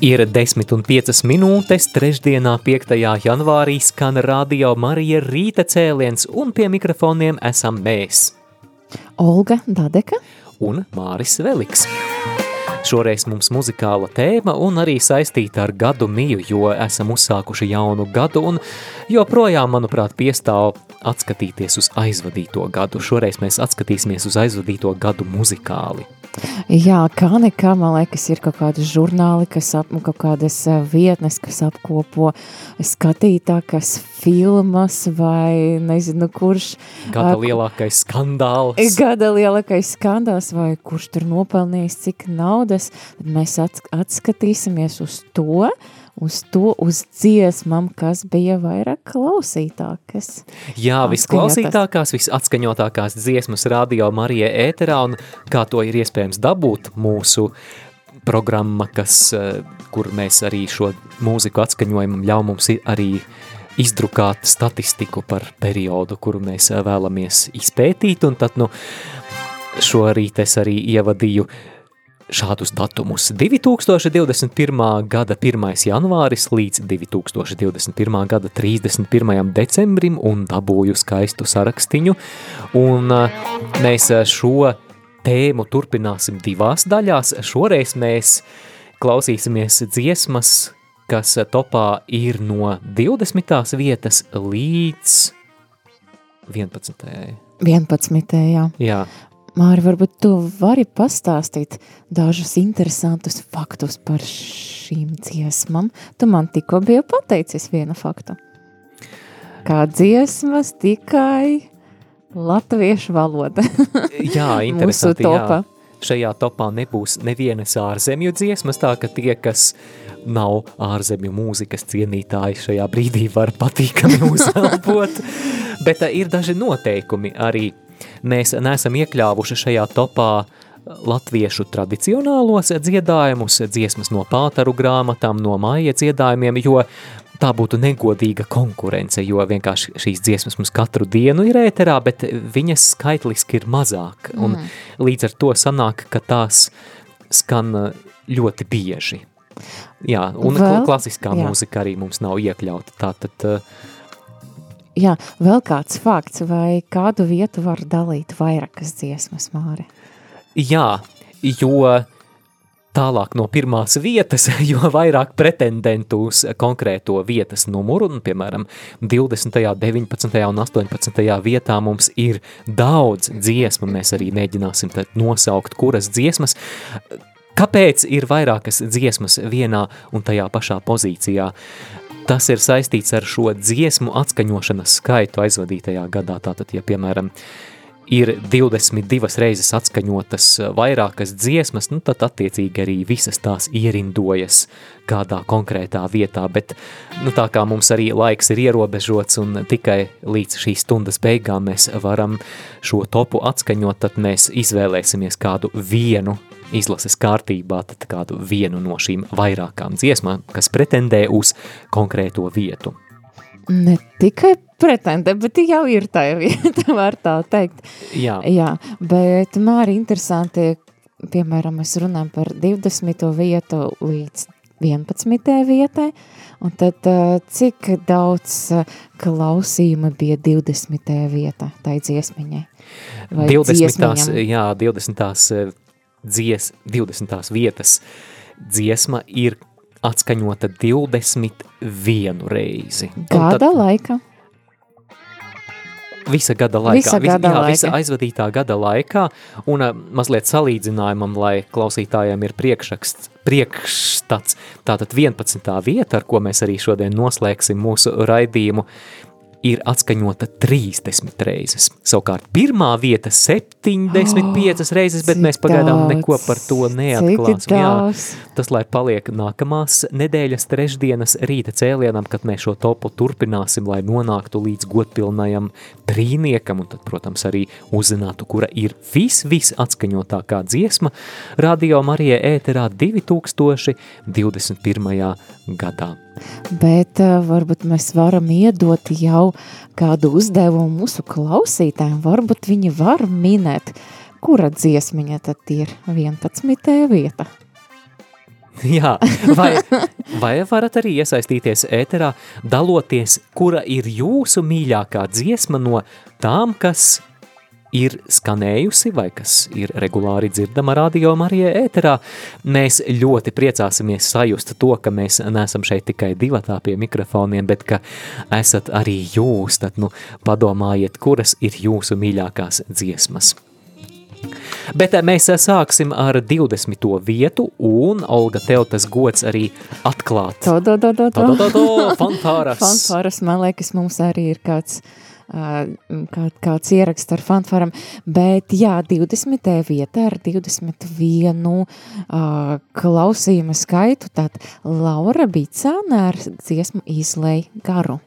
Ir 10 un 5 minūtes, trešdienā, 5. janvārī skan radio Marija rīta cēliens, un pie mikrofoniem esam mēs. Olga Dadeka un Māris Veliks. Šoreiz mums muzikāla tēma un arī saistīta ar gadu miju, jo esam uzsākuši jaunu gadu un joprojām, manuprāt, piestāv atskatīties uz aizvadīto gadu. Šoreiz mēs atskatīsimies uz aizvadīto gadu muzikāli. Jā, kā nekā, man liekas, ir kaut kādi žurnāli, kas ap, kaut kādas vietnes, kas apkopo skatītākas filmas vai nezinu, kurš. Gada lielākais skandāls. Gada lielākais skandāls vai kurš tur nopelnījis cik naudas, tad mēs atskatīsimies uz to, uz to, uz dziesmām, kas bija vairāk klausītākas. Jā, visklausītākās, visatskaņotākās dziesmas radio Marija ēterā, un kā to ir iespējams dabūt mūsu programma, kas, eh, kur mēs arī šo mūziku atskaņojam, ļauj mums arī izdrukāt statistiku par periodu, kuru mēs eh, vēlamies izpētīt, un tad, nu, šorīt es arī ievadīju uh, šādus datumus 2021. gada 1. janvāris līdz 2021. gada 31. decembrim un dabūju skaistu sarakstiņu, un mēs šo tēmu turpināsim divās daļās. Šoreiz mēs klausīsimies dziesmas, kas topā ir no 20. vietas līdz 11. 11. jā. Jā, Māri, varbūt tu vari pastāstīt dažus interesantus faktus par šīm dziesmām. Tu man tikko biji pateicis vienu faktu. Kā dziesmas tikai latviešu valoda. jā, interesanti, jā. Šajā topā nebūs nevienas ārzemju dziesmas, tā ka tie, kas nav ārzemju mūzikas cienītāji, šajā brīdī var patīkami uzelpot. Bet eh, ir daži noteikumi arī mēs neesam iekļāvuši šajā topā latviešu tradicionālos dziedājumus, dziesmas no pātaru grāmatām, no māja dziedājumiem, jo tā būtu negodīga konkurence, jo vienkārši šīs dziesmas mums katru dienu ir ēterā, bet viņas skaitliski ir mazāk, un mm. līdz ar to sanāk, ka tās skan ļoti bieži. Jā, un Vēl, klasiskā jā. mūzika arī mums nav iekļauta, tātad uh, Jā, vēl kāds fakts, vai kādu vietu var dalīt vairākas dziesmas, Māri? Jā, jo tālāk no pirmās vietas, jo vairāk pretendentu uz konkrēto vietas numuru, un, piemēram, 20., 19. un 18. vietā mums ir daudz dziesmu, mēs arī mēģināsim nosaukt, kuras dziesmas, Kāpēc ir vairākas dziesmas vienā un tajā pašā pozīcijā? Tas ir saistīts ar šo dziesmu atskaņošanas skaitu aizvadītajā gadā. Tātad, ja piemēram ir 22 reizes atskaņotas vairākas dziesmas, nu tad attiecīgi arī visas tās ierindojas kādā konkrētā vietā, bet nu tā kā mums arī laiks ir ierobežots un tikai līdz šīs stundas beigām mēs varam šo topu atskaņot, tad mēs izvēlēsimies kādu vienu izlases kārtībā tad kādu vienu no šīm vairākām dziesmām, kas pretendē uz konkrēto vietu. Ne tikai pretendē, bet jau ir tā vieta, var tā teikt. Jā. Jā, bet man arī interesanti, piemēram, mēs runājam par 20. vietu līdz 11. vietai, un tad cik daudz klausījuma bija 20. vietā tai dziesmiņai? Vai 20. Dziesmiņam? Jā, 20 dzies, 20. vietas dziesma ir atskaņota 21 reizi. Gada tad, laika? Visa gada laikā. Visa gada jā, laika. visa aizvadītā gada laikā, un mazliet salīdzinājumam, lai klausītājiem ir priekšraksts, priekšstats, tātad 11. vieta, ar ko mēs arī šodien noslēgsim mūsu raidījumu, ir atskaņota 30 reizes. Savukārt pirmā vieta 75 oh, reizes, bet mēs pagaidām daudz, neko par to neatklāsim. Jā, tas lai paliek nākamās nedēļas trešdienas rīta cēlienam, kad mēs šo topu turpināsim, lai nonāktu līdz godpilnajam trīniekam, un tad, protams, arī uzzinātu, kura ir vis, vis atskaņotākā dziesma Radio Marija ēterā 2021. gadā. Bet uh, varbūt mēs varam iedot jau kādu uzdevumu mūsu klausītājiem. Varbūt viņi var minēt, kura dziesmiņa tad ir 11. vieta. Jā, vai, vai varat arī iesaistīties ēterā, daloties, kura ir jūsu mīļākā dziesma no tām, kas ir skanējusi vai kas ir regulāri dzirdama radio Marijā ēterā. Mēs ļoti priecāsimies sajust to, ka mēs neesam šeit tikai divatā pie mikrofoniem, bet ka esat arī jūs, tad nu padomājiet, kuras ir jūsu mīļākās dziesmas. Bet eh, mēs sāksim ar 20. vietu, un Olga, tev tas gods arī atklāt. To, do, do, do, To, to, to, to, fanfāras. Fanfāras, man liekas, mums arī ir kāds, uh, kā, kāds ieraksts ar fanfāram, bet jā, 20. vietā ar 21 uh, klausījuma skaitu, tad Laura Bicāna ar dziesmu izlēj garu.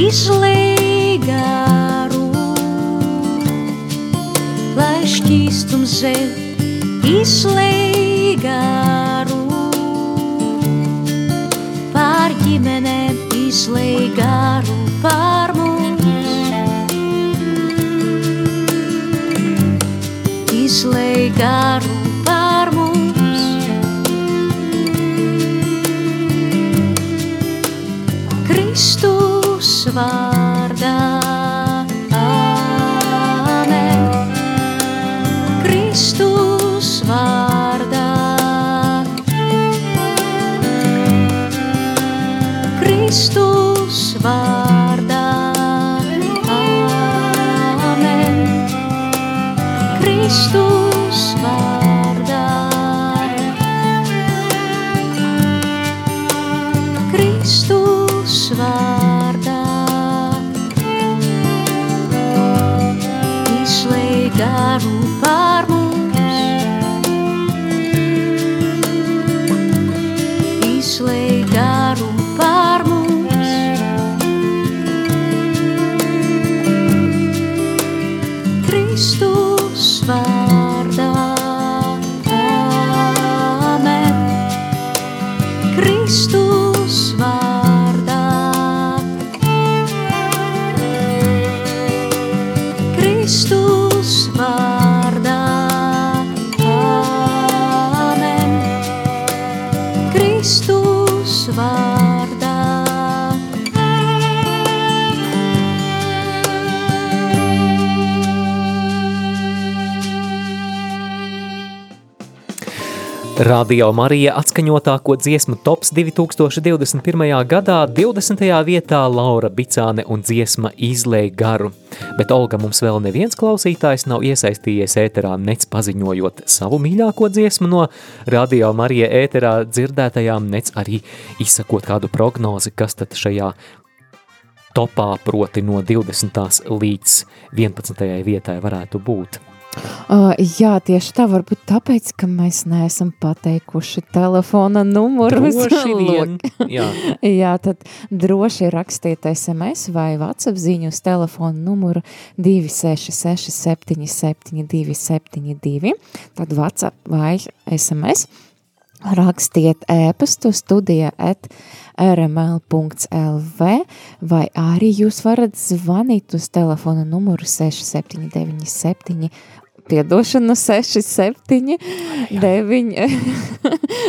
Plaukst, izlīgaru. Lai šķīstums zem, izlīgaru. Pār ģimenēm izlīgaru pār mums. Izlīgaru pār Radio Marija atskaņotāko dziesmu tops 2021. gadā 20. vietā Laura Bicāne un dziesma izlēja garu. Bet Olga mums vēl neviens klausītājs nav iesaistījies ēterā nec paziņojot savu mīļāko dziesmu no Radio Marija ēterā dzirdētajām, nec arī izsakot kādu prognozi, kas tad šajā topā proti no 20. līdz 11. vietai varētu būt. Uh, jā, tieši tā, varbūt tāpēc, ka mēs neesam pateikuši telefona vien, jā. jā, tad droši rakstiet SMS vai WhatsApp ziņu uz telefona numuru 266 77 272, tad WhatsApp vai SMS. Rakstiet ēpastu studija at rml.lv vai arī jūs varat zvanīt uz telefona numuru 6797 piedošana 67 9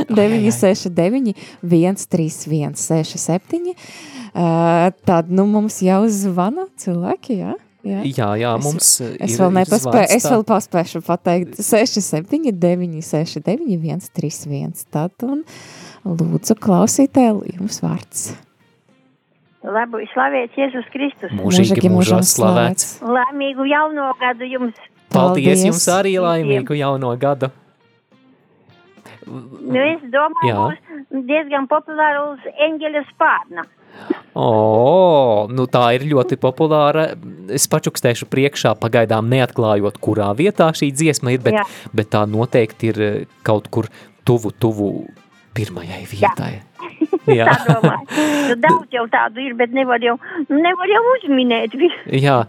969 131 67 tad nu mums jau zvana cilvēki, jā? Jā, jā, jā mums es, ir, es vēl nepaspēju, es vēl paspēšu pateikt 67 969 131 tad un lūdzu klausītāji jums vārds. Labu, slavēts Jēzus Kristus. Mūžīgi mūžos slavēts. Laimīgu jauno gadu jums. Paldies, Paldies. jums arī laimīgu jauno gadu. Nu, es domāju, būs diezgan populārs eņģeļa spārna. O, nu tā ir ļoti populāra. Es pačukstēšu priekšā, pagaidām neatklājot, kurā vietā šī dziesma ir, bet, Jā. bet tā noteikti ir eh, kaut kur tuvu, tuvu pirmajai vietai. Jā. Jā. tā domāju. Nu, daudz jau tādu ir, bet nevar jau, nevar jau uzminēt visu. Jā,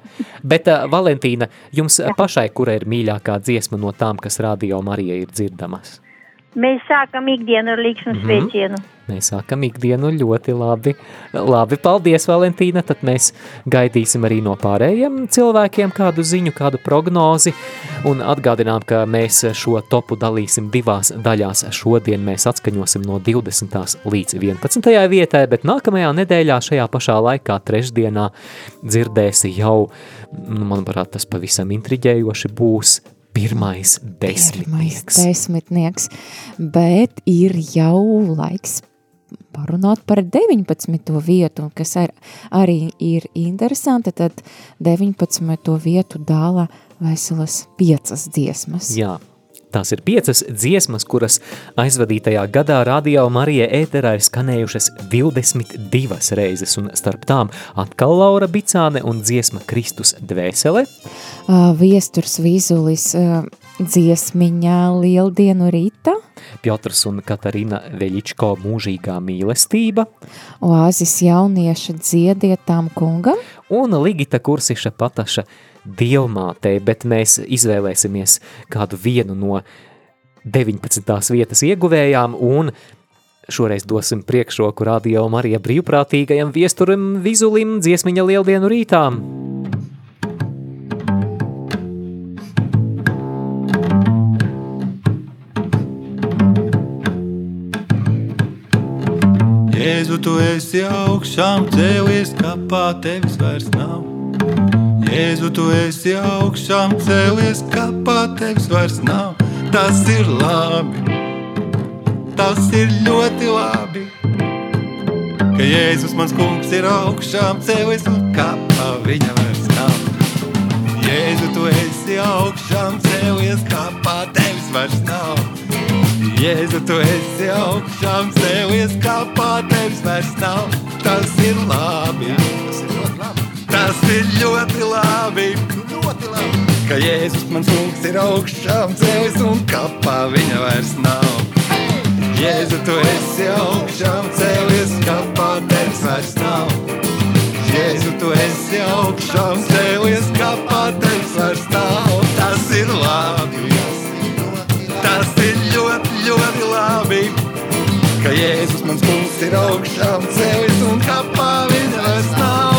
bet uh, Valentīna, jums Jā. pašai, kura ir mīļākā dziesma no tām, kas radio Marija ir dzirdamas? Mēs sākam ikdienu ar līksmu mm -hmm. sveicienu. Mēs sākam ikdienu ļoti labi. Labi, paldies, Valentīna. Tad mēs gaidīsim arī no pārējiem cilvēkiem kādu ziņu, kādu prognozi. Un atgādinām, ka mēs šo topu dalīsim divās daļās. Šodien mēs atskaņosim no 20. līdz 11. vietai, bet nākamajā nedēļā šajā pašā laikā, trešdienā, dzirdēsi jau, nu, manuprāt, tas pavisam intriģējoši būs pirmais desmitnieks. Pirmais desmitnieks, bet ir jau laiks parunāt par 19. vietu, kas ar, arī ir interesanti, tad 19. vietu dāla veselas piecas dziesmas. Jā, Tās ir piecas dziesmas, kuras aizvadītajā gadā Radio Marija ēterā ir skanējušas 22 reizes, un starp tām atkal Laura Bicāne un dziesma Kristus dvēsele. Uh, viesturs Vīzulis uh, dziesmiņā Lieldienu rīta. Piotrs un Katarina Veļičko mūžīgā mīlestība. Oāzis jaunieša dziedietām kungam. Un Ligita Kursiša pataša dievmātei, bet mēs izvēlēsimies kādu vienu no 19. vietas ieguvējām un šoreiz dosim priekšroku radio Marija brīvprātīgajam viesturim Vizulim dziesmiņa lieldienu rītām. Jēzu, tu esi augšām cēlies, kapā tevis vairs nav. Jēzu, tu esi augšām cēlies, kapā tevis vairs nav. Tas ir labi, tas ir ļoti labi. Ka Jēzus mans kungs ir augšām cēlies un kapā viņa vairs nav. Jēzu, tu esi augšām cēlies, kapā tevis vairs nav. Jēzu, tu esi augšām cēlies, kapā tevis vairs nav. Tas ir labi. Labi. Tas ir ļoti labi, ļoti labi. Ka Jēzus mans kungs ir augšām cēlis un kapā viņa vairs nav. Jēzu, tu esi augšām cēlies, kapā tevis vairs nav. Jēzu, tu esi augšām cēlies, kapā tevis vairs nav. Tas ir labi, tas ir ļoti, ļoti labi. Ka Jēzus mans kungs ir augšām cēlis un kapā viņa vairs nav.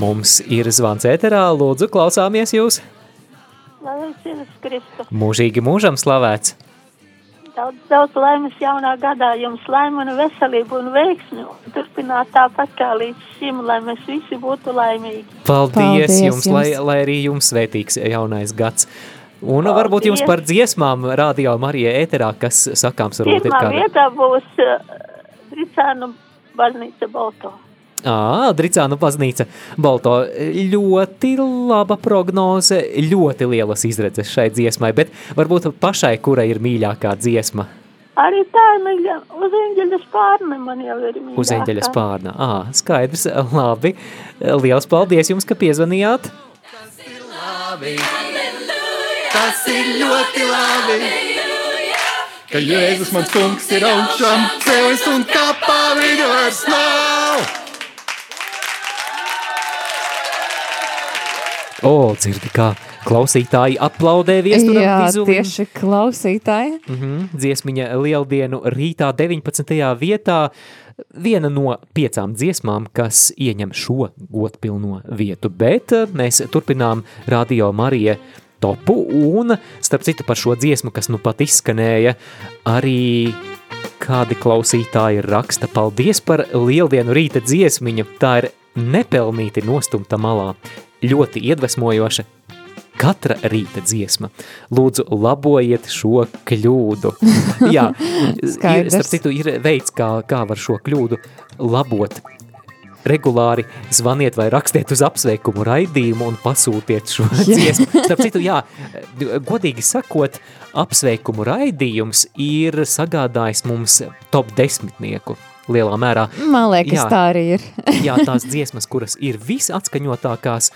Mums ir zvans ēterā, lūdzu, klausāmies jūs. Ir. Mūžīgi mūžam slavēts. Daudz, daudz laimes jaunā gadā, jums laime un veselību un veiksmi. Turpināt tāpat kā līdz šim, lai mēs visi būtu laimīgi. Paldies, Paldies jums, jums. Lai, lai arī jums svētīgs jaunais gads. Un Paldies. varbūt jums par dziesmām radio Marija ēterā, kas sakāms varbūt ir Pirmā kāda. vietā būs uh, Ricānu baznīca Balto. Ā, Dricānu baznīca Balto. Ļoti laba prognoze, ļoti lielas izredzes šai dziesmai, bet varbūt pašai, kura ir mīļākā dziesma Arī tā ir mīļa. Uz eņģeļa spārna man jau ir mīļākā. uz eņģeļa spārna. Ā, skaidrs, labi. Liels paldies jums, ka piezvanījāt. Tas ir ļoti labi, ka Jēzus mans kungs ir augšām celis un kapā viņa vairs nav. O, dzirdi, kā klausītāji aplaudē viesturam Jā, vizulim. tieši klausītāji. Mhm, dziesmiņa Lieldienu rītā 19. vietā viena no piecām dziesmām, kas ieņem šo godpilno vietu, bet eh, mēs turpinām Radio Marija topu un, starp citu par šo dziesmu, kas nu pat izskanēja, arī kādi klausītāji raksta paldies par Lieldienu rīta dziesmiņu, tā ir nepelnīti nostumta malā, ļoti iedvesmojoša, katra rīta dziesma. Lūdzu, labojiet šo kļūdu. Jā, ir, starp citu, ir veids, kā, kā var šo kļūdu labot. Regulāri zvaniet vai rakstiet uz apsveikumu raidījumu un pasūtiet šo dziesmu. Starp citu, jā, godīgi sakot, apsveikumu raidījums ir sagādājis mums top desmitnieku lielā mērā. Man liekas, Jā. tā arī ir. Jā, tās dziesmas, kuras ir visatskaņotākās,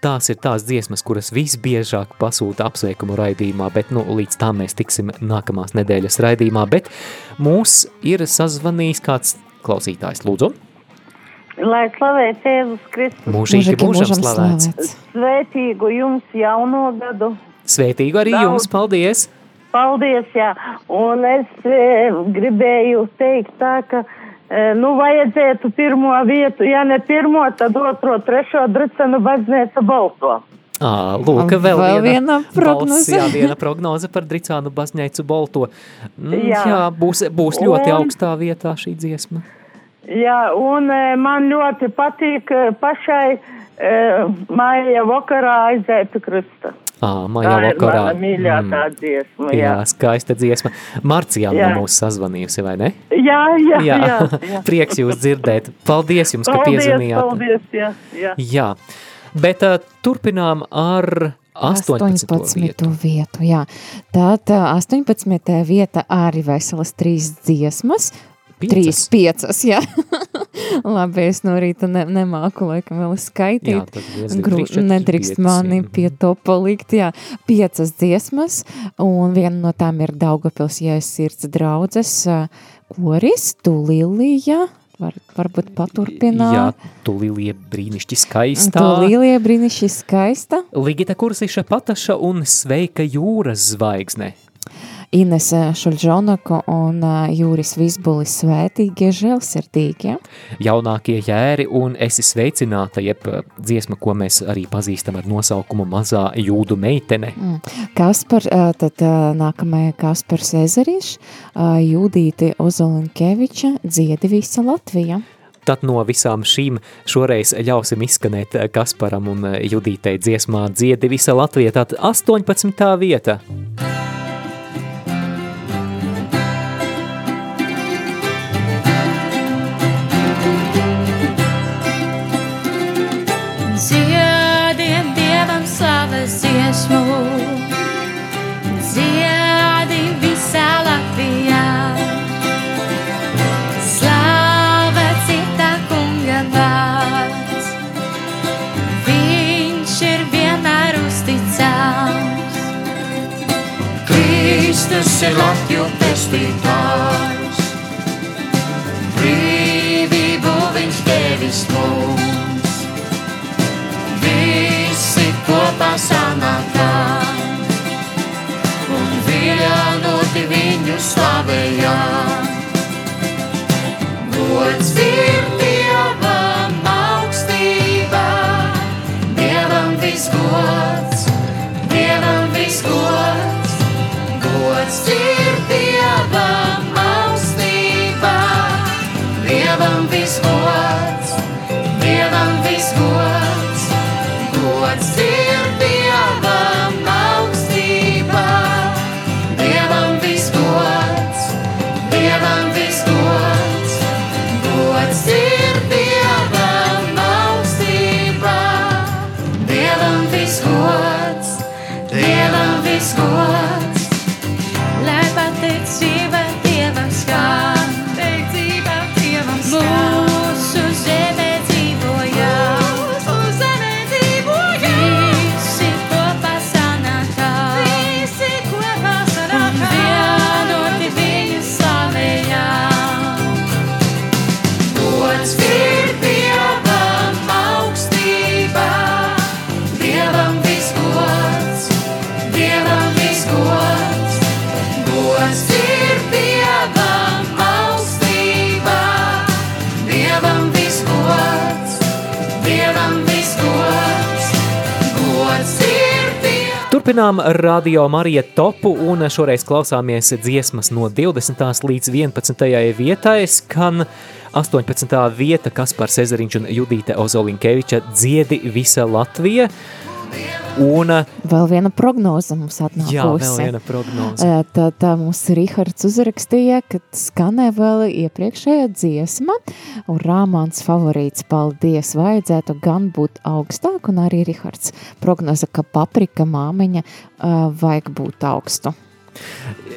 tās ir tās dziesmas, kuras visbiežāk pasūta apsveikumu raidījumā, bet nu, līdz tam mēs tiksim nākamās nedēļas raidījumā, bet mūs ir sazvanījis kāds klausītājs, lūdzu, Lai slavēts Jēzus Kristus, mūžīgi mūžam slavēts. svētīgu jums jauno gadu. Svētīgu arī Daudz. jums, paldies! Paldies, jā. Un es e, gribēju teikt tā, ka, nu, vajadzētu pirmo vietu, ja ne pirmo, tad otro, trešo dricenu baznīca balto. Ā, lūk, vēl, Vēl viena, viena prognoze. Balss, jā, viena prognoze par Dricānu baznīcu Bolto. Mm, jā, Jā. būs, būs ļoti Un- augstā vietā šī dziesma. Jā, un man ļoti patīk pašai e, māja vakarā aiziet Krista. Ā, Maijā Tā ir vakarā. mana mīļākā dziesma, Jā, jā. skaista dziesma. Marcijā Jā. mūs sazvanījusi, vai ne? Jā, jā, jā. jā, jā. Prieks jūs dzirdēt. Paldies jums, ka Paldies, piezvanījāt. paldies, jā, jā. Jā, bet uh, turpinām ar 18. 18. vietu. vietu. Jā. Tātad 18. vieta arī veselas trīs dziesmas. Piecas? Trīs, piecas, jā. Labi, es no rīta ne, nemāku, laikam, vēl Jā, skaitīt. diezgan Gru, nedrīkst mani jā. pie topa likt, jā. Piecas dziesmas, un viena no tām ir Daugavpils Jēzus sirds draudzes koris, tu Lilija, var, varbūt Jā, paturpināt. tu Lilija brīnišķi Tu skaistā. Lilija brīnišķi skaista. Ligita Kursiša Pataša un Sveika jūras zvaigzne. Ines Šuļžonaka un Jūris Visbulis svētīgie žēlsirdīgie. Jaunākie jēri un esi sveicināta, jeb dziesma, ko mēs arī pazīstam ar nosaukumu Mazā jūdu meitene. Mm. Kaspar, tad nākamajā Kaspars Ezerišs, ā, Judīti Ozolinkeviča, dziedi visa Latvija. Tad no visām šīm šoreiz ļausim izskanēt Kasparam un Judītei dziesmā dziedi visa Latvija. Tātad 18. vieta. Dziediem Kristus ir Latviju pestītājs, brīvību viņš devis mums. Visi kopā sanākām un vienoti viņu slavējām. Gods ir Turpinām radio Marija topu un šoreiz klausāmies dziesmas no 20. līdz 11. vietai, skan 18. vieta Kaspars Ezeriņš un Judīte Ozolinkeviča dziedi visa Latvija. Un, vēl viena prognoze mums atnākusi. Jā, vēl viena prognoze. Tā, tā mums Rihards uzrakstīja, ka skanē vēl iepriekšējā dziesma, un Rāmāns favorīts, paldies, vajadzētu gan būt augstāk, un arī Rihards prognoza, ka paprika māmiņa uh, vajag būt augstu.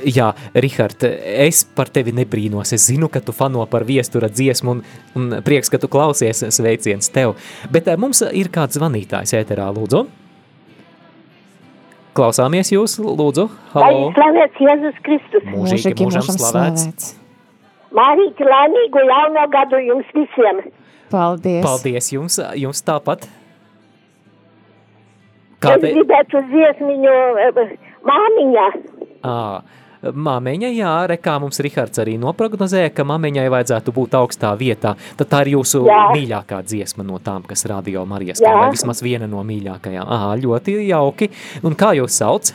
Jā, Rihard, es par tevi nebrīnos. Es zinu, ka tu fano par viestura dziesmu un, un prieks, ka tu klausies sveiciens tev. Bet mums ir kāds zvanītājs ēterā, lūdzu. Klausāmies jūs, lūdzu. Halo. Lai slavēts Jēzus Kristus. Mūžīgi mūžam slavēts. slavēts. Mārīti, laimīgu jauno gadu jums visiem. Paldies. Paldies jums, jums tāpat. Kāda... Es gribētu dziesmiņu māmiņā. À, Māmiņa, jā, rekā mums Rihards arī noprognozēja, ka māmiņai vajadzētu būt augstā vietā. Tad tā ir jūsu jā. mīļākā dziesma no tām, kas radio Marijas, kā vai vismaz viena no mīļākajām. Aha, ļoti jauki. Un kā jūs sauc?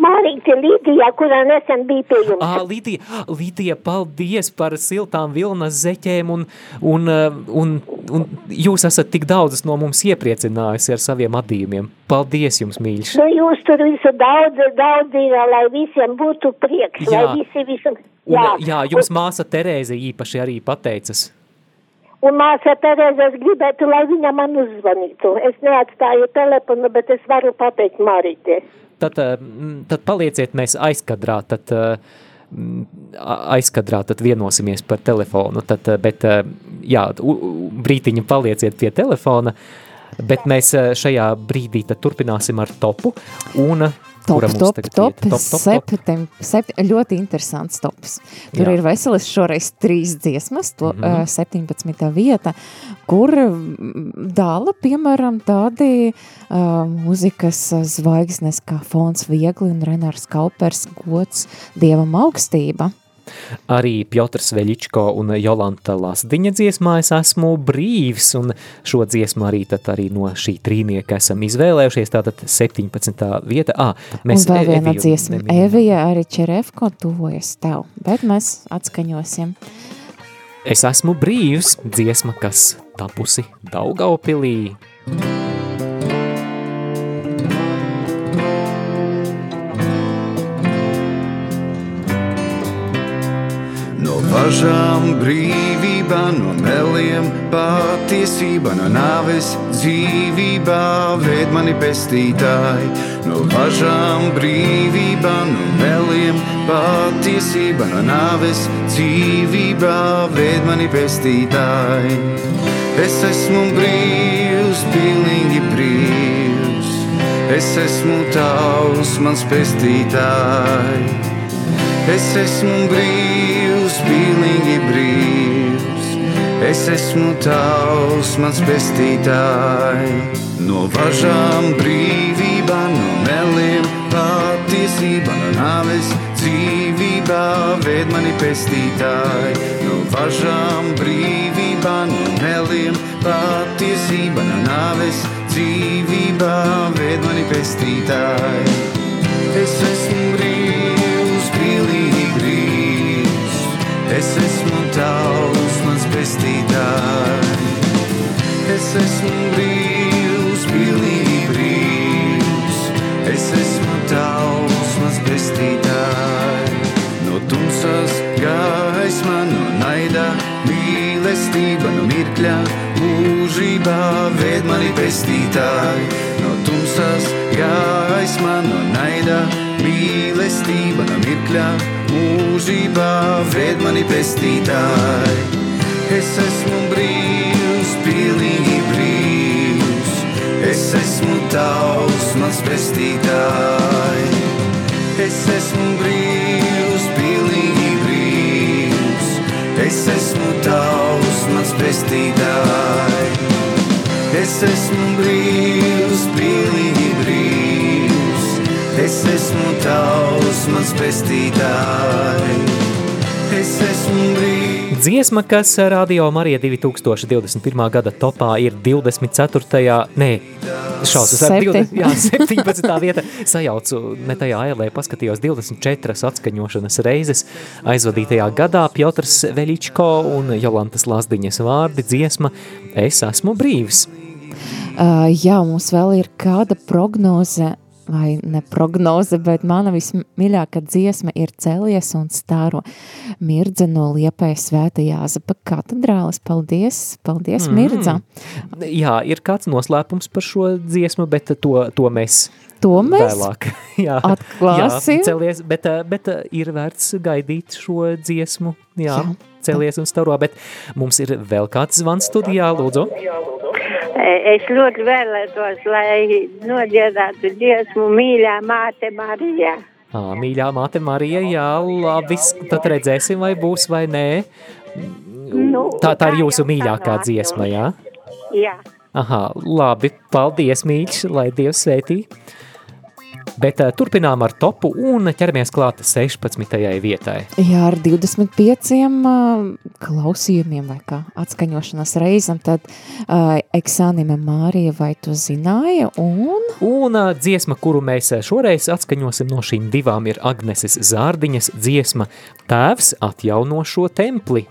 Mārīte Līdija, kurā nesen bija pie jums. Ā, Līdija, Līdija, paldies par siltām vilnas zeķēm un, un, un, un jūs esat tik daudzas no mums iepriecinājusi ar saviem adījumiem. Paldies jums, mīļš. Nu, jūs tur visu daudz, daudz ir, lai visiem būtu prieks, jā. lai visi visam. Jā, un, jā jums māsa Terēze īpaši arī pateicas. Un māsa Terēze, es gribētu, lai viņa man uzzvanītu. Es neatstāju telefonu, bet es varu pateikt Marītē tad, eh, tad palieciet mēs aizkadrā, tad eh, aizkadrā, tad vienosimies par telefonu, tad, eh, bet jā, brītiņu palieciet pie telefona, bet mēs šajā brīdī tad turpināsim ar topu un Top, top, top, top, top, septim, septim, ļoti interesants tops. Tur Jā. ir veselis šoreiz trīs dziesmas, to mm -hmm. uh, 17. vieta, kur dala, piemēram, tādi uh, muzikas zvaigznes kā Fons Viegli un Renārs Kaupers gods Dievam augstība. Arī Piotrs Veļičko un Jolanta Lasdiņa dziesmā es esmu brīvs, un šo dziesmu arī arī no šī trīnieka esam izvēlējušies, tātad 17. vieta. Ā, mēs un vēl viena Eviju dziesma, neminam. Evija arī Čerevko tuvojas tev, bet mēs atskaņosim. Es esmu brīvs, dziesma, kas tapusi Daugaupilī. Mm. Bažām brīvība no meliem, patiesība no nāves, dzīvībā ved mani pestītāji. No bažām brīvība no meliem, patiesība no nāves, dzīvībā ved mani pestītāji. Es esmu brīvs, pilnīgi brīvs, es esmu tavs, mans pestītāji. Es esmu brīvs pilnīgi brīvs. Es esmu tavs, mans pestītāj, no važām brīvībā, no meliem patiesība, no nāves dzīvībā, ved mani pestītāj, no važām brīvībā, no meliem patiesība, no nāves dzīvībā, ved mani pestītāj. Es esmu brīvs, esmu brīvs, pilnīgi brīvs. Es esmu tavs, mans pestītāj. No tumsas gaisma, no naida, mīlestība, no mirkļa, mūžībā ved mani pestītāj. No tumsas gaisma, no naida, mīlestība, no mirkļa, mūžībā ved mani pestītāji. Es esmu brīvs, es esmu tavs, mans pestītāji. Es esmu brīvs, pilnīgi brīvs, es esmu tavs, mans pestītāji. Es esmu brīvs, pilnīgi brīvs, es esmu tavs, mans brīvs. Dziesma, kas Radio Marija 2021. gada topā ir 24. Nē, šausmas ar 20, jā, 17. vieta. Sajaucu ne tajā ailē, paskatījos 24 atskaņošanas reizes aizvadītajā gadā Piotrs Veļičko un Jolantas Lazdiņas vārdi dziesma Es esmu brīvs. Uh, jā, mums vēl ir kāda prognoze vai ne prognoze, bet mana vismīļākā dziesma ir celies un stāro mirdze no liepēja svēta Jāzapa katedrāles. Paldies, paldies mm. mirdza. Jā, ir kāds noslēpums par šo dziesmu, bet to, to mēs To mēs vēlāk jā, atklāsim. Jā, celies, bet, bet ir vērts gaidīt šo dziesmu. Jā, jā. celies un staro, bet mums ir vēl kāds zvans studijā, lūdzu. Jā, lūdzu. Es ļoti vēlētos, lai nodziedātu dziesmu mīļā māte Marija. À, mīļā māte Marija, jā, labi, tad redzēsim, vai būs vai nē. Nu, tā, tā ir jūsu mīļākā dziesma, jā? Jā. Aha, labi, paldies, mīļš, lai Dievs svētī. Bet uh, turpinām ar topu un ķeramies klāt 16. vietai. Jā, ar 25 uh, klausījumiem vai kā atskaņošanas reizam, tad uh, eksānime Mārija vai tu zināja un... Un uh, dziesma, kuru mēs šoreiz atskaņosim no šīm divām ir Agneses Zārdiņas dziesma Tēvs atjauno šo templi.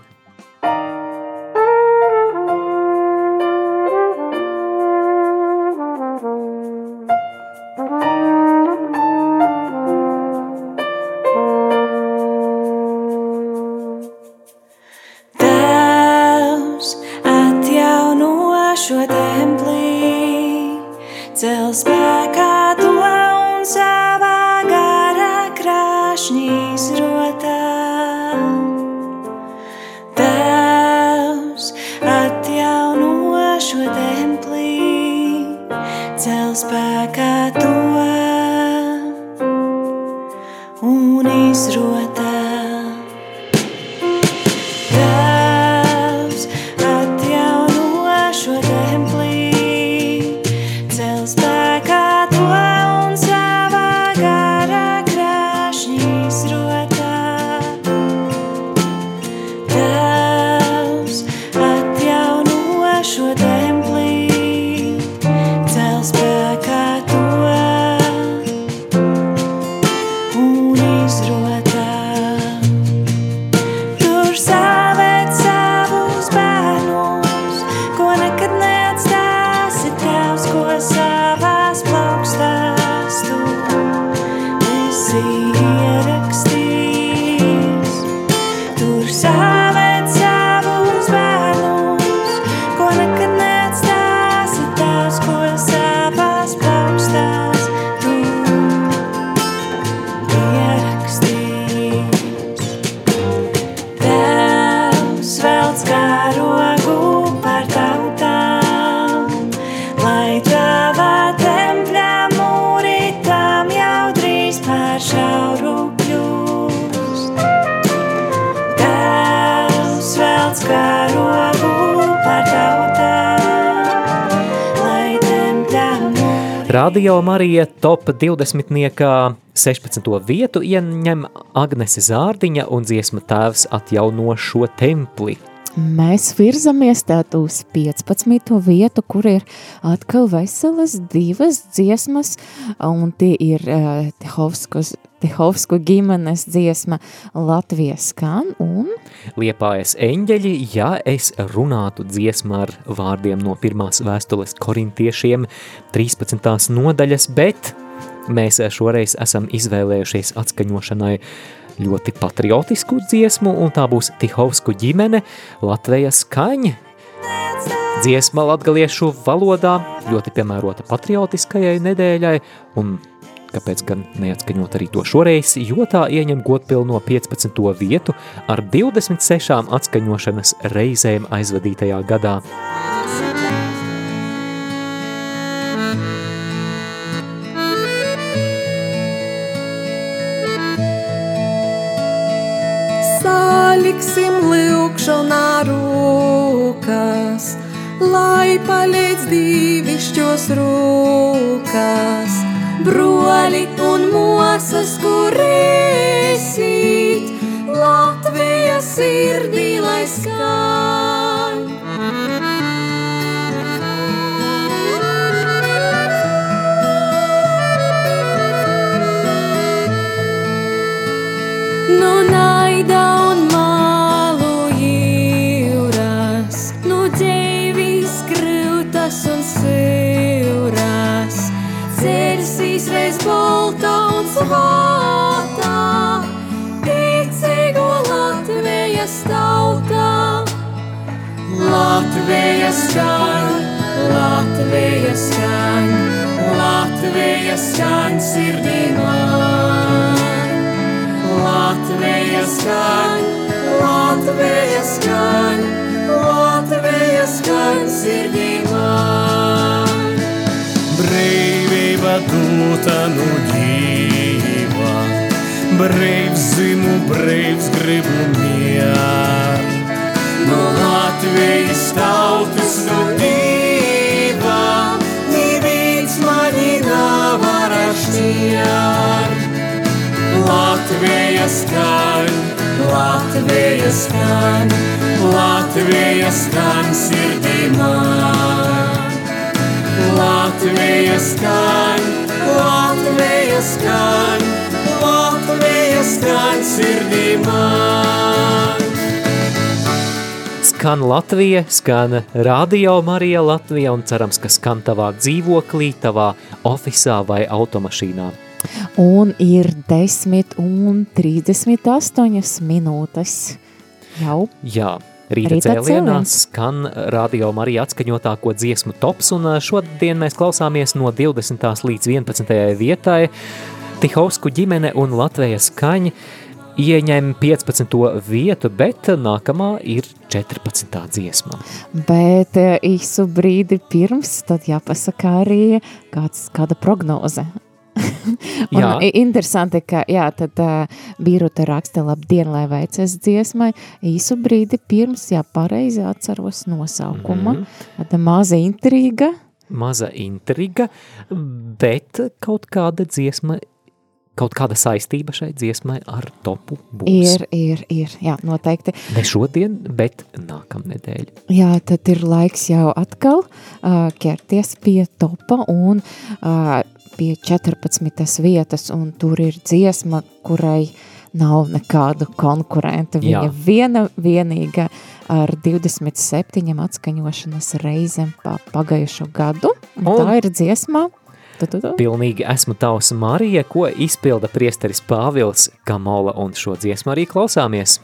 Marija top 20. 16. vietu ieņem Agnese Zārdiņa un dziesma tēvs atjauno šo templi. Mēs virzamies tātad uz 15. vietu, kur ir atkal veselas divas dziesmas, un tie ir uh, Tehovskas Tehovsku ģimenes dziesma Latvijas skan un... Liepājas eņģeļi, ja es runātu dziesmā ar vārdiem no pirmās vēstules korintiešiem 13. nodaļas, bet mēs šoreiz esam izvēlējušies atskaņošanai ļoti patriotisku dziesmu, un tā būs Tihovsku ģimene Latvijas skaņa. Dziesma latgaliešu valodā ļoti piemērota patriotiskajai nedēļai, un Kāpēc gan neatskaņot arī to šoreiz, jo tā ieņem godpilno 15. vietu ar 26 atskaņošanas reizēm aizvadītajā gadā. Saliksim lūkšanā rūkas, lai palīdz divišķos rūkas broli un mosas, kur esīt Latvijas sirdī, lai skan. No naidā. Latvijas skan, Latvijas skan, Latvijas skan sirdī man. Latvijas skan, Latvijas skan, Latvijas skan sirdī man. Brīvība dūta nu dzīva, brīvs zimu, brīvs gribu mieru. No Latvijas tautas nu diva, Neviens mani nevar šķiet. Latvija skan, Latvija skan, Latvija skan sirdī man. Latvija skan, Latvija skan, Latvija skan sirdī man. Skan Latvija, skan Radio Marija Latvija un cerams, ka skan tavā dzīvoklī, tavā ofisā vai automašīnā. Un ir 10 un 38 minūtes jau. Jā, rīta, Rīta cēlienā skan Radio Marija atskaņotāko dziesmu tops, un ā, šodien mēs klausāmies no 20. līdz 11. vietai. Tihausku ģimene un Latvijas skaņa ieņem 15. vietu, bet nākamā ir 14. dziesma. Bet eh, īsu brīdi pirms, tad jāpasaka arī kāds, kāda prognoze. Un Jā. interesanti, ka jā, tad uh, Bīruta raksta labdien, lai veicies dziesmai. Īsu brīdi pirms, jā, pareizi atceros nosaukuma. Mm. -hmm. Tāda maza intriga. Maza intriga, bet kaut kāda dziesma, kaut kāda saistība šai dziesmai ar topu būs. Ir, ir, ir, jā, noteikti. Ne šodien, bet nākamnedēļ. Jā, tad ir laiks jau atkal uh, ķerties pie topa un uh, pie 14. vietas, un tur ir dziesma, kurai nav nekādu konkurentu. Viņa Jā. viena vienīga ar 27 atskaņošanas reizēm pa pagājušo gadu, un, un tā ir dziesma. Pilnīgi esmu tavs Marija, ko izpilda priesteris Pāvils Kamola, un šo dziesmu arī klausāmies.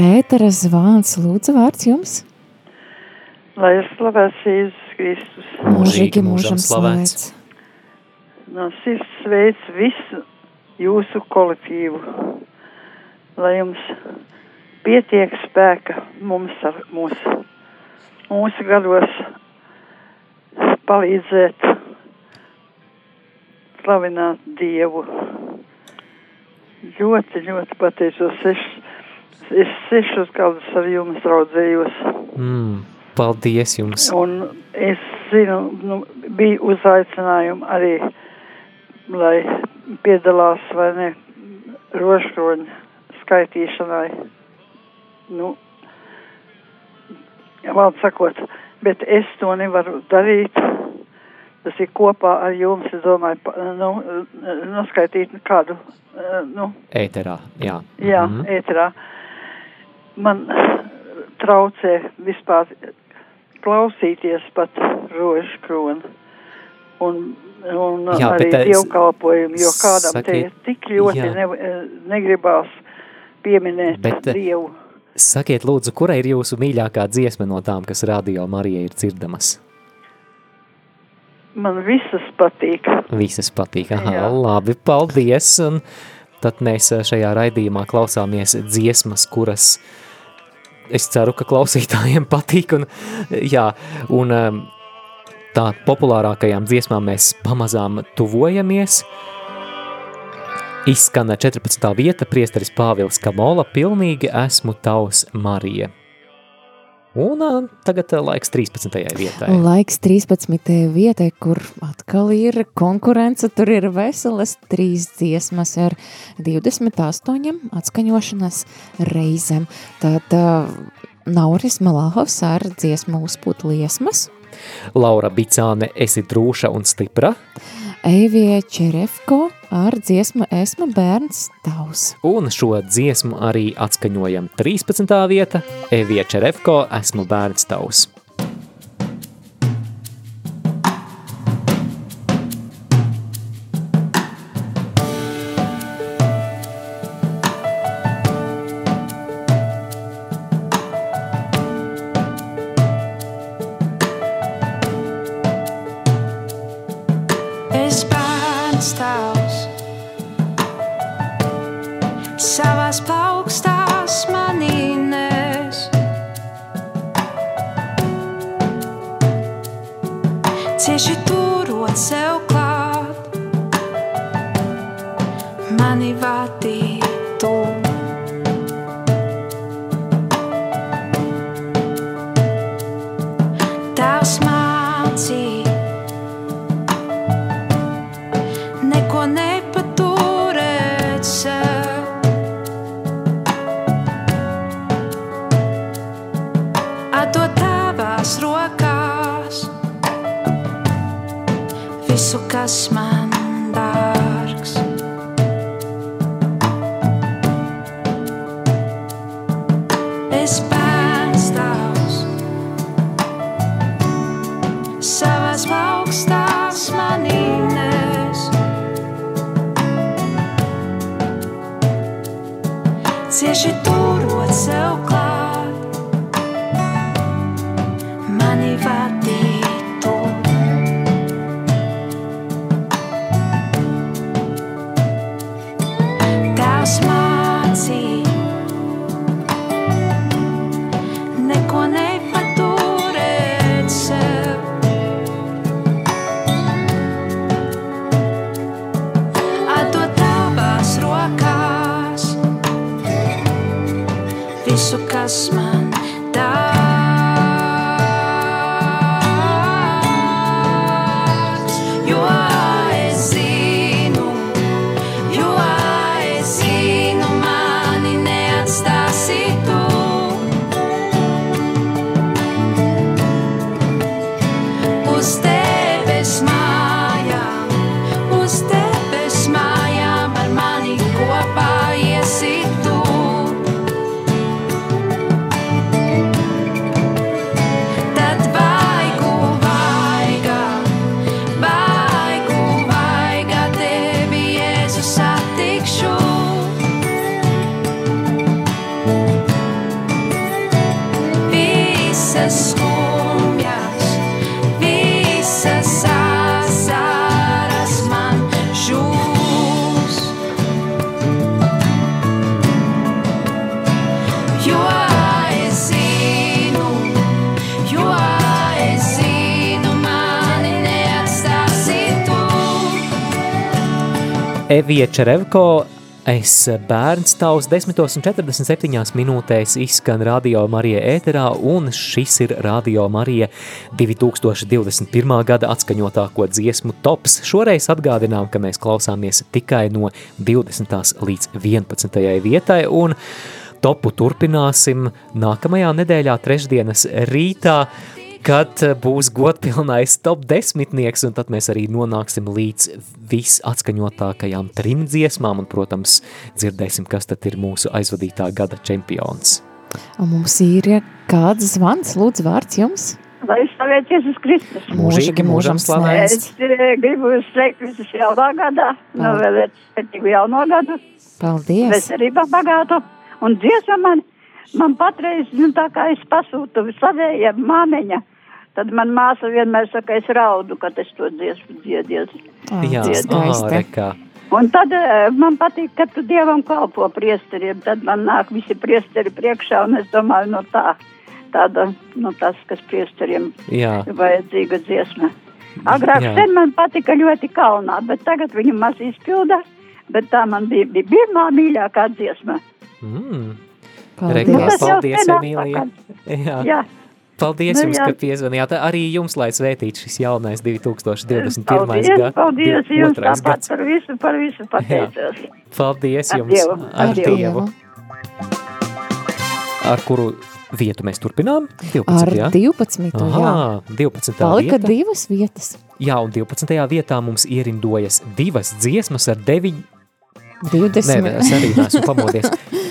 Ētera zvans, lūdzu, vārds jums. Lai ir slavēts Jēzus Kristus. Mūžīgi mūžam slavēts. No sirds sveic visu jūsu kolektīvu, lai jums pietiek spēka mums ar mūsu, mūsu gados palīdzēt slavināt Dievu. Ļoti, ļoti pateicos. Es, es sešus gadus ar jums draudzējos. Mm, paldies jums. Un es zinu, nu, bija uzaicinājumi arī, lai piedalās vai ne rožkroņu skaitīšanai. Nu, vēl sakot, bet es to nevaru darīt. Tas ir kopā ar jums, es domāju, nu, noskaitīt kādu, nu, Ēterā, jā. Jā, Mhm. ēterā. Man traucē vispār klausīties pat rožu kronu. Un, un Jā, arī bet, eh, dievkalpojumu, jo kādam te sakiet, ir tik ļoti jā. ne, negribās pieminēt Bet, eh, Dievu. Sakiet, lūdzu, kura ir jūsu mīļākā dziesma no tām, kas radio Marijai ir dzirdamas? Man visas patīk. Visas patīk. Aha, Jā. labi, paldies. Un tad mēs eh, šajā raidījumā klausāmies dziesmas, kuras es ceru, ka klausītājiem patīk. Un, jā, un em, tā populārākajām dziesmām mēs pamazām tuvojamies. Izskana 14. vieta, priesteris Pāvils Kamola, pilnīgi esmu tavs Marija. Un tagad laiks 13. vietai. Laiks 13. vietai, kur atkal ir konkurence. Tur ir veselas trīs dziesmas ar 28 atskaņošanas reizēm. Tad uh, Nauris Malahovs ar dziesmu uzpūt liesmas, Laura Bicāne, esi drūša un stipra. Eivija Čerevko ar dziesmu Esmu bērns tavs. Un šo dziesmu arī atskaņojam 13. vieta. Evija Čerevko, esmu bērns tavs. se tudo tu ruotse Evija Čerevko, es bērns tavs 10,47 minūtēs izskan Radio Marija ēterā, un šis ir Radio Marija 2021. gada atskaņotāko dziesmu tops. Šoreiz atgādinām, ka mēs klausāmies tikai no 20. līdz 11. vietai, un topu turpināsim nākamajā nedēļā trešdienas rītā, kad būs godpilnais top desmitnieks, un tad mēs arī nonāksim līdz visatskaņotākajām trim dziesmām, un, protams, dzirdēsim, kas tad ir mūsu aizvadītā gada čempions. Un mums ir kāds zvans, lūdzu, vārds jums? Lai stāvēt Jēzus Kristus. Mūžīgi mūžam slavēts. Es eh, gribu sveikt visus jaunā gadā, novēlēt spētīgu jauno gadu. Paldies. Veselībā bagātu. Un dziesma man, man patreiz, nu tā kā es pasūtu slavēja māmeņa, tad man māsa vienmēr saka, es raudu, kad es to dziesmu dziedies. Jā, skaisti. Un tad man patīk, ka tu dievam kalpo priesteriem, tad man nāk visi priesteri priekšā, un es domāju, no tā, tāda, nu tas, kas priesteriem Jā. vajadzīga dziesma. Agrāk Jā. sen man patika ļoti kalnā, bet tagad viņa maz izpilda, bet tā man bija, bija pirmā mīļākā dziesma. Mm. Paldies. Nu, paldies, Emīlija. Jā. Jā. Paldies Nu, jums, jā. ka piezvanījāt. Arī jums, lai svētītu šis jaunais 2021. Paldies, gads. paldies jums tāpat gads. par visu, par visu pateicos. Paldies Ar jums. Dievu, ar Ar Dievu. Dievu. Ar kuru vietu mēs turpinām? 12. Ar jā? 12. jā. Aha, 12. Palika vieta. divas vietas. Jā, un 12. vietā mums ierindojas divas dziesmas ar 9. 20. Nē, es arī neesmu pamodies.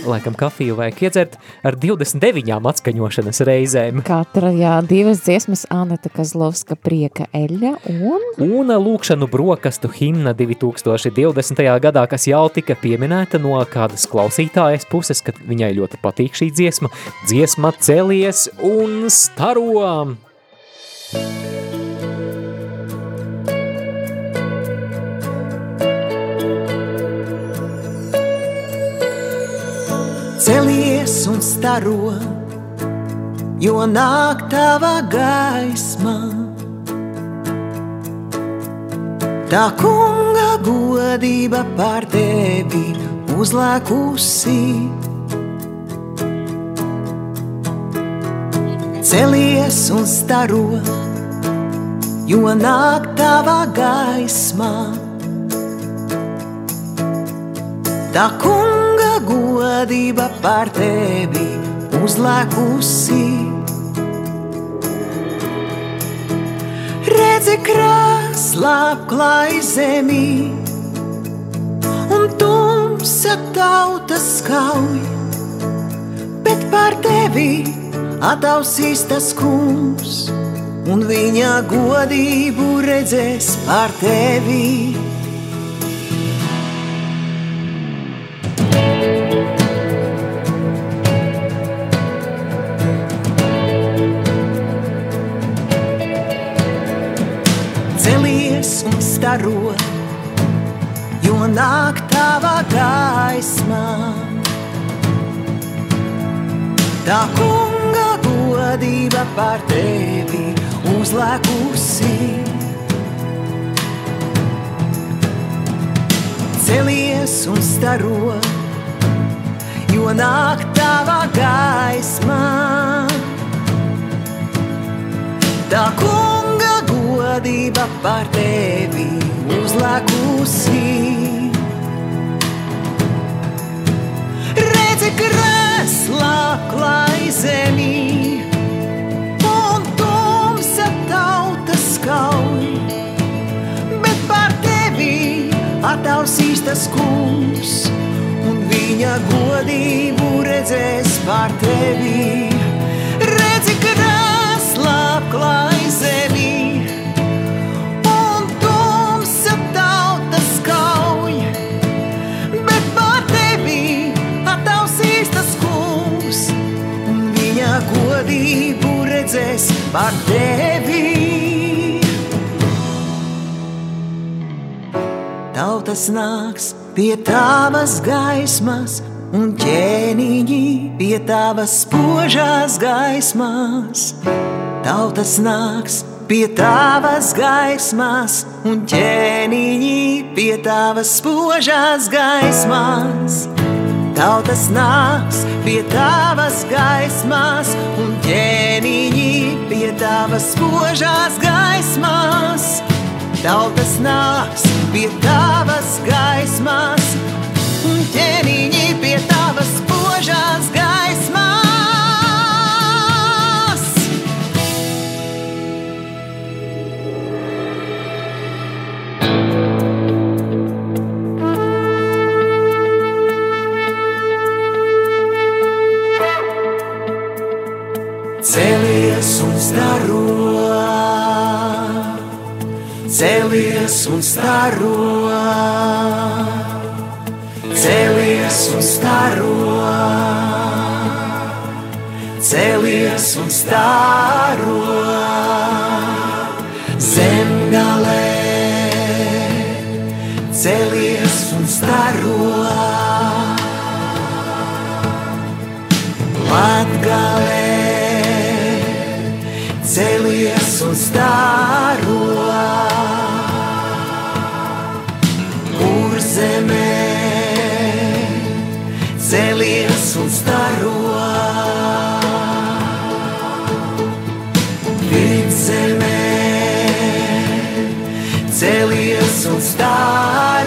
Laikam kafiju vajag iedzert ar 29 atskaņošanas reizēm. Katra, jā, divas dziesmas Aneta Kazlovska prieka eļļa un Un lūkšanu brokastu himna 2020. gadā, kas jau tika pieminēta no kādas klausītājas puses, ka viņai ļoti patīk šī dziesma. Dziesma celies un staro! Celies un staro, jo nāk tava gaisma. Tā kunga godība pār tevi uzlēkusi. Celies un staro, jo nāk tava gaisma. Tā kunga godība pār tevi uzlēkusi. Redzi krāslā klāj zemī, un tumsa tautas skauj, bet pār tevi atausīs tas kungs, un viņa godību redzēs pār tevi. Uzlēkusi. Celies un staro, jo nāk tava gaisma. Tā kunga godība pār tevi uzlēkusi. Redzi, krēslā klāj zemī, skauj, bet pār tevi atausīs tas kungs, un viņa godību redzēs pār tevi. Redzi, krēslā klāj zemī, un tumsa tautas skauj, bet pār tevi atausīs tas kungs, un viņa godību redzēs pār tevi. Tautas nāks pie tavas gaismas, un ķēniņi pie tavas spožās gaismas. Tautas nāks pie tavas gaismas, un ķēniņi pie tavas spožās gaismas. Tautas nāks pie tavas gaismas, un ķēniņi pie tavas spožās gaismas. Tautas nāks pie tavas gaismas, un ķēniņi celies un staro, celies un staro, celies un staro, zemgalē, celies un staro. Latgalē celies un staro celies un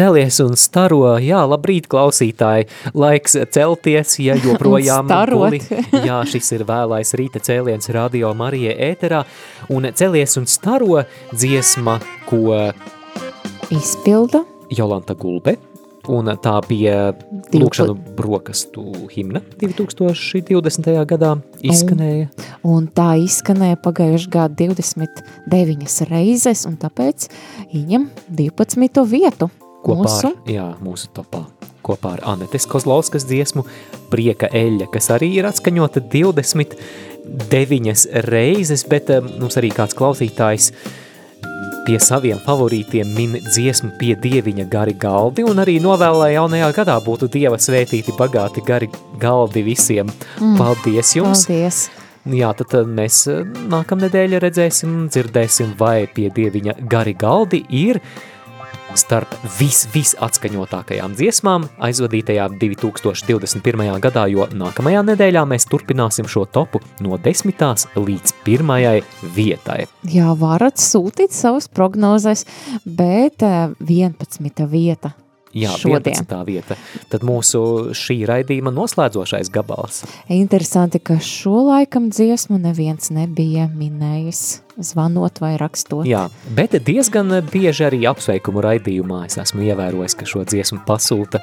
Celies un staro, jā, labrīt, klausītāji. Laiks celties, ja joprojām Un guli. Jā, šis ir vēlais rīta cēliens radio Marija ēterā. Un celies un staro dziesma, ko Izpilda Jolanta Gulbe. Un tā bija Lūkšanu brokastu himna 2020. gadā izskanēja. Un tā izskanēja pagājušajā gadā 29 reizes, un tāpēc viņam 12. vietu. Kopā mūsu ar, jā, mūsu topā. Kopā ar Anetes Kozlauskas dziesmu Prieka eļļa, kas arī ir atskaņota 29 reizes, bet um, mums arī kāds klausītājs pie saviem favorītiem min dziesmu pie dieviņa gari galdi un arī novēlēja jaunajā gadā būtu dieva svētīti bagāti gari galdi visiem. Mm. Paldies jums! Paldies! Jā, tad uh, mēs uh, nākamnedēļ redzēsim, dzirdēsim, vai pie dieviņa gari galdi ir starp vis, vis atskaņotākajām dziesmām aizvadītajā 2021. gadā, jo nākamajā nedēļā mēs turpināsim šo topu no desmitās līdz pirmajai vietai. Jā, varat sūtīt savus prognozes, bet eh, 11. vieta Jā, šodien. 11. vieta. Tad mūsu šī raidījuma noslēdzošais gabals. Interesanti, ka šo laikam dziesmu neviens nebija minējis, zvanot vai rakstot. Jā, bet diezgan bieži arī apsveikumu raidījumā es esmu ievērojis, ka šo dziesmu pasūta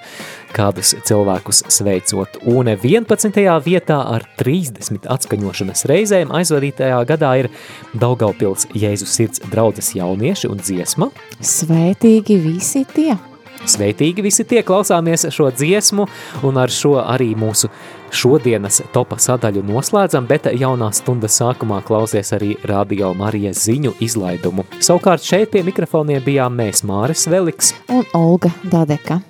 kādus cilvēkus sveicot. Un 11. vietā ar 30 atskaņošanas reizēm aizvadītajā gadā ir Daugaupils Jēzus sirds draudzes jaunieši un dziesma. Svētīgi visi tie! Sveitīgi visi tie klausāmies šo dziesmu un ar šo arī mūsu šodienas topa sadaļu noslēdzam, bet jaunā stundas sākumā klausies arī Radio Marijas ziņu izlaidumu. Savukārt šeit pie mikrofoniem bijām mēs Māris Veliks. Un Olga Dadeka.